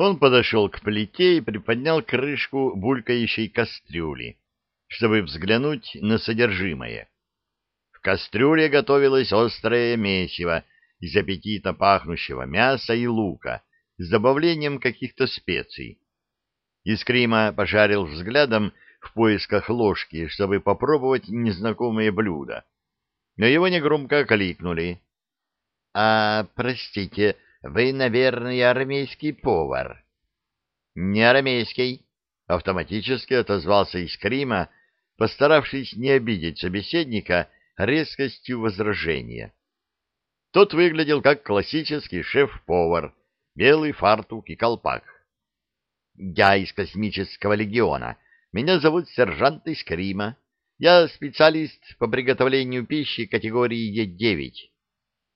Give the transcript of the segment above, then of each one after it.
Он подошел к плите и приподнял крышку булькающей кастрюли, чтобы взглянуть на содержимое. В кастрюле готовилось острое месиво из аппетитно пахнущего мяса и лука с добавлением каких-то специй. Искрима пожарил взглядом в поисках ложки, чтобы попробовать незнакомые блюда. Но его негромко окликнули. — А, простите, вы, наверное, армейский повар? — Не армейский, — автоматически отозвался Искрима, постаравшись не обидеть собеседника резкостью возражения. Тот выглядел как классический шеф-повар, белый фартук и колпак. «Я из космического легиона. Меня зовут сержант Искрима. Я специалист по приготовлению пищи категории Е9.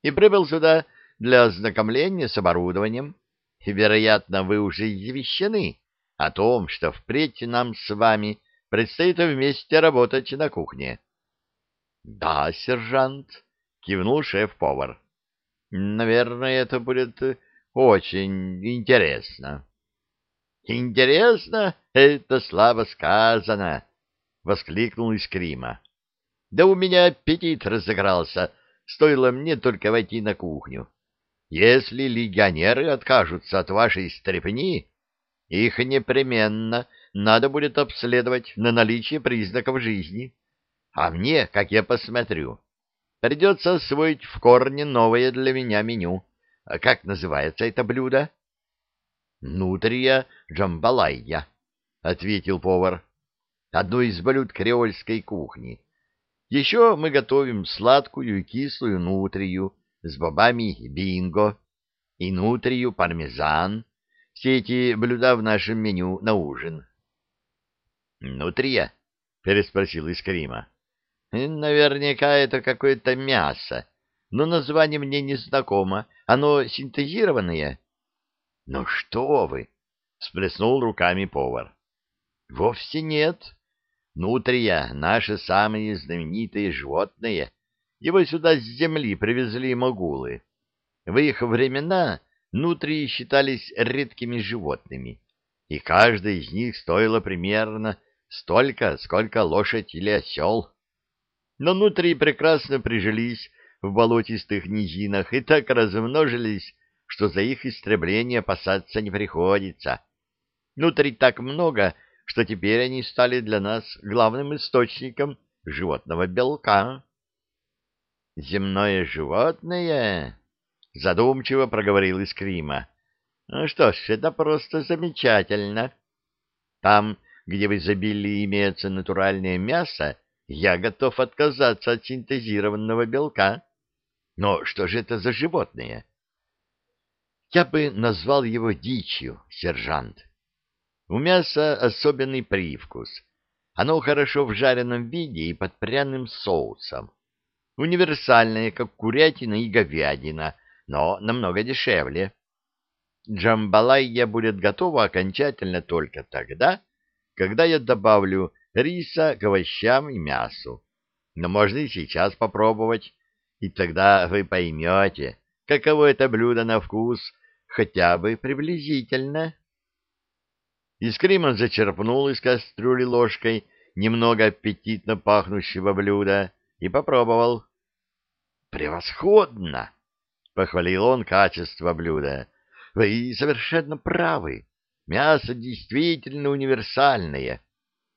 И прибыл сюда для ознакомления с оборудованием. Вероятно, вы уже извещены о том, что впредь нам с вами предстоит вместе работать на кухне. — Да, сержант, — кивнул шеф-повар. — Наверное, это будет очень интересно. — Интересно? Это слабо сказано, — воскликнул Искрима. — Да у меня аппетит разыгрался, стоило мне только войти на кухню. Если легионеры откажутся от вашей стрепни, их непременно надо будет обследовать на наличие признаков жизни. А мне, как я посмотрю, придется освоить в корне новое для меня меню. А как называется это блюдо? — Нутрия джамбалайя, — ответил повар. — Одно из блюд креольской кухни. Еще мы готовим сладкую и кислую нутрию с бобами бинго и нутрию пармезан. Все эти блюда в нашем меню на ужин. — Нутрия? — переспросил Искрима. Наверняка это какое-то мясо, но название мне не знакомо. Оно синтезированное? — Ну что вы! — сплеснул руками повар. — Вовсе нет. Нутрия — наши самые знаменитые животные. Его сюда с земли привезли могулы. В их времена нутрии считались редкими животными, и каждая из них стоила примерно столько, сколько лошадь или осел но внутри прекрасно прижились в болотистых низинах и так размножились, что за их истребление опасаться не приходится. Внутри так много, что теперь они стали для нас главным источником животного белка. «Земное животное?» — задумчиво проговорил Искрима. «Ну что ж, это просто замечательно. Там, где в изобилии имеется натуральное мясо, я готов отказаться от синтезированного белка. Но что же это за животное? Я бы назвал его дичью, сержант. У мяса особенный привкус. Оно хорошо в жареном виде и под пряным соусом. Универсальное, как курятина и говядина, но намного дешевле. Джамбалайя будет готова окончательно только тогда, когда я добавлю риса к овощам и мясу. Но можно и сейчас попробовать, и тогда вы поймете, каково это блюдо на вкус, хотя бы приблизительно. Искримон зачерпнул из кастрюли ложкой немного аппетитно пахнущего блюда и попробовал. «Превосходно!» — похвалил он качество блюда. «Вы совершенно правы. Мясо действительно универсальное.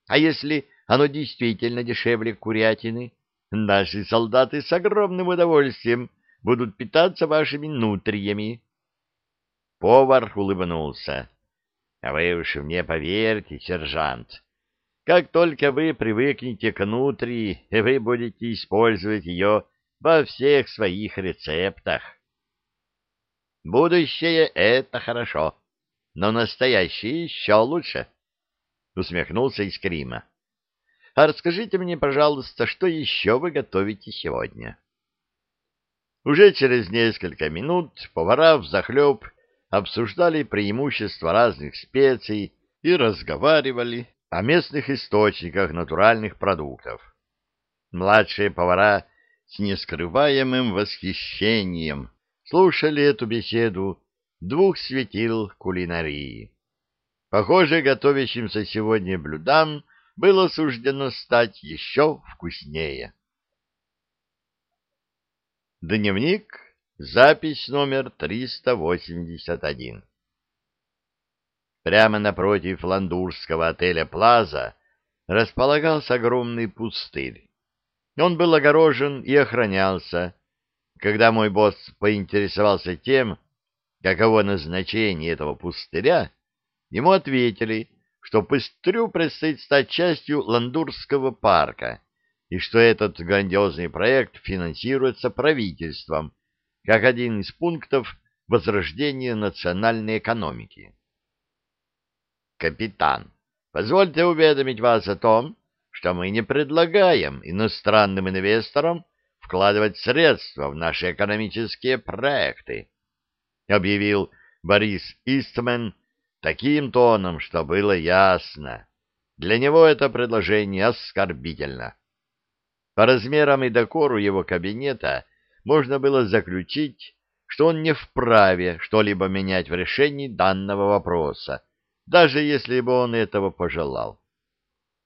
А если оно действительно дешевле курятины, наши солдаты с огромным удовольствием будут питаться вашими нутриями. Повар улыбнулся. А вы уж мне поверьте, сержант. Как только вы привыкнете к нутрии, вы будете использовать ее во всех своих рецептах. Будущее — это хорошо, но настоящее еще лучше усмехнулся Искрима. А расскажите мне, пожалуйста, что еще вы готовите сегодня? Уже через несколько минут повара взахлеб обсуждали преимущества разных специй и разговаривали о местных источниках натуральных продуктов. Младшие повара с нескрываемым восхищением слушали эту беседу двух светил кулинарии. Похоже, готовящимся сегодня блюдам было суждено стать еще вкуснее. Дневник, запись номер 381. Прямо напротив ландурского отеля «Плаза» располагался огромный пустырь. Он был огорожен и охранялся. Когда мой босс поинтересовался тем, каково назначение этого пустыря, ему ответили, что пустырю предстоит стать частью Ландурского парка и что этот грандиозный проект финансируется правительством как один из пунктов возрождения национальной экономики. Капитан, позвольте уведомить вас о том, что мы не предлагаем иностранным инвесторам вкладывать средства в наши экономические проекты, объявил Борис Истмен таким тоном, что было ясно. Для него это предложение оскорбительно. По размерам и декору его кабинета можно было заключить, что он не вправе что-либо менять в решении данного вопроса, даже если бы он этого пожелал.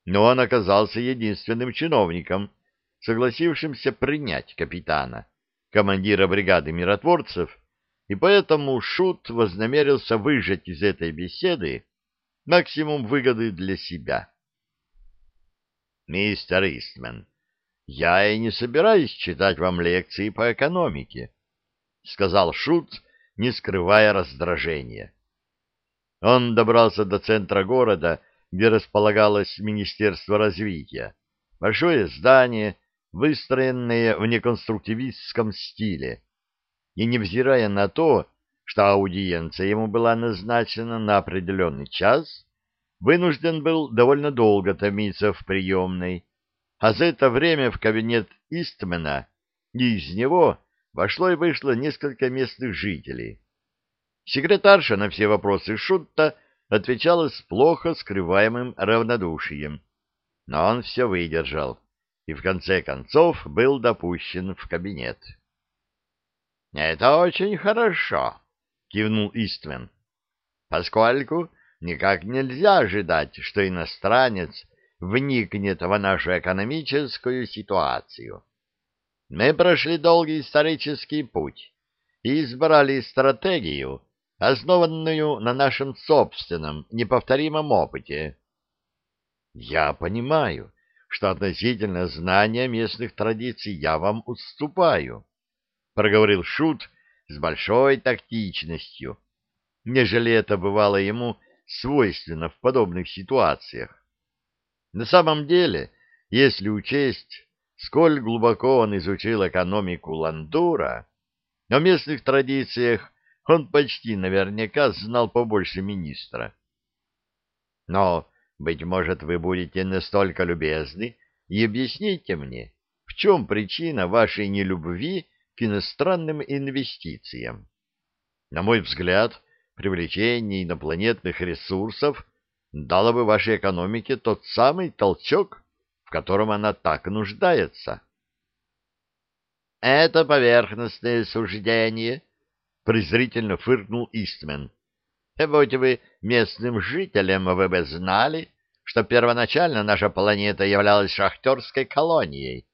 Но он оказался единственным чиновником, согласившимся принять капитана, командира бригады миротворцев, и поэтому Шут вознамерился выжать из этой беседы максимум выгоды для себя. «Мистер Истман, я и не собираюсь читать вам лекции по экономике», — сказал Шут, не скрывая раздражения. Он добрался до центра города, где располагалось Министерство развития. Большое здание, выстроенное в неконструктивистском стиле. И невзирая на то, что аудиенция ему была назначена на определенный час, вынужден был довольно долго томиться в приемной, а за это время в кабинет Истмена и из него вошло и вышло несколько местных жителей. Секретарша на все вопросы Шутта отвечала с плохо скрываемым равнодушием, но он все выдержал и в конце концов был допущен в кабинет. — Это очень хорошо, — кивнул Иствен, — поскольку никак нельзя ожидать, что иностранец вникнет в нашу экономическую ситуацию. Мы прошли долгий исторический путь и избрали стратегию, основанную на нашем собственном неповторимом опыте. Я понимаю, что относительно знания местных традиций я вам уступаю, проговорил Шут с большой тактичностью, нежели это бывало ему свойственно в подобных ситуациях. На самом деле, если учесть, сколь глубоко он изучил экономику Ландура, о местных традициях он почти наверняка знал побольше министра. Но, быть может, вы будете настолько любезны и объясните мне, в чем причина вашей нелюбви к иностранным инвестициям. На мой взгляд, привлечение инопланетных ресурсов дало бы вашей экономике тот самый толчок, в котором она так нуждается. Это поверхностное суждение, — презрительно фыркнул Истмен. «Будь вы местным жителем, вы бы знали, что первоначально наша планета являлась шахтерской колонией».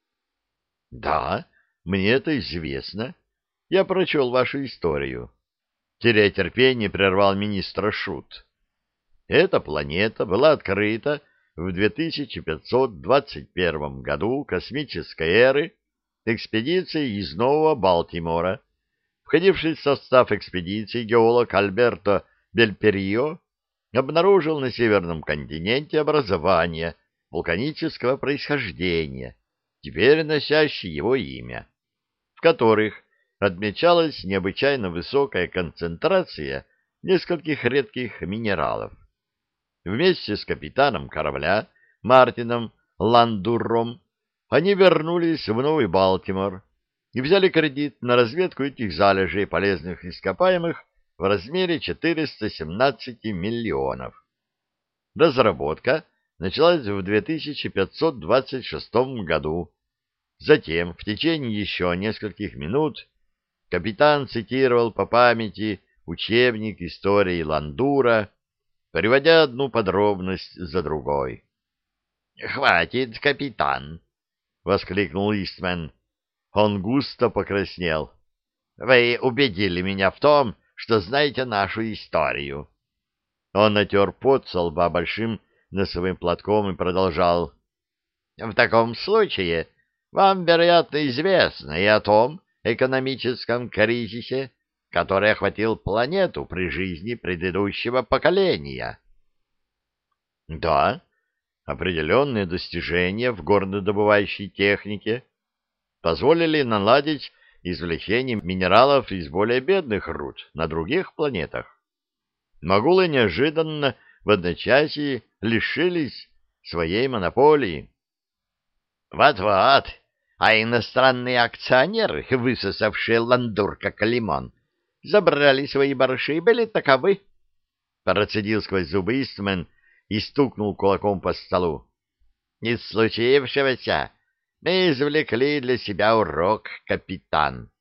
«Да, мне это известно. Я прочел вашу историю». Теряя терпение, прервал министра Шут. Эта планета была открыта в 2521 году космической эры экспедицией из Нового Балтимора, входивший в состав экспедиции геолог Альберто Бельперио, обнаружил на Северном континенте образование вулканического происхождения, теперь носящее его имя, в которых отмечалась необычайно высокая концентрация нескольких редких минералов. Вместе с капитаном корабля Мартином Ландуром они вернулись в Новый Балтимор, и взяли кредит на разведку этих залежей полезных ископаемых в размере 417 миллионов. Разработка началась в 2526 году. Затем, в течение еще нескольких минут, капитан цитировал по памяти учебник истории Ландура, приводя одну подробность за другой. — Хватит, капитан! — воскликнул Истмен. Он густо покраснел. — Вы убедили меня в том, что знаете нашу историю. Он натер пот со лба большим носовым платком и продолжал. — В таком случае вам, вероятно, известно и о том экономическом кризисе, который охватил планету при жизни предыдущего поколения. Да, определенные достижения в горнодобывающей технике позволили наладить извлечение минералов из более бедных руд на других планетах. Могулы неожиданно в одночасье лишились своей монополии. Вот-вот, а иностранные акционеры, высосавшие ландур как лимон, забрали свои барыши и были таковы. Процедил сквозь зубы Истмен и стукнул кулаком по столу. Из случившегося мы извлекли для себя урок, капитан.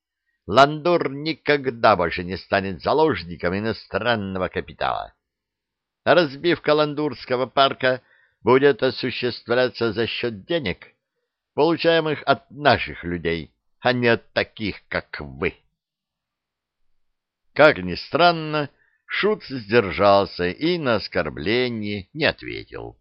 Ландур никогда больше не станет заложником иностранного капитала. Разбивка ландурского парка будет осуществляться за счет денег, получаемых от наших людей, а не от таких, как вы. Как ни странно, Шут сдержался и на оскорбление не ответил.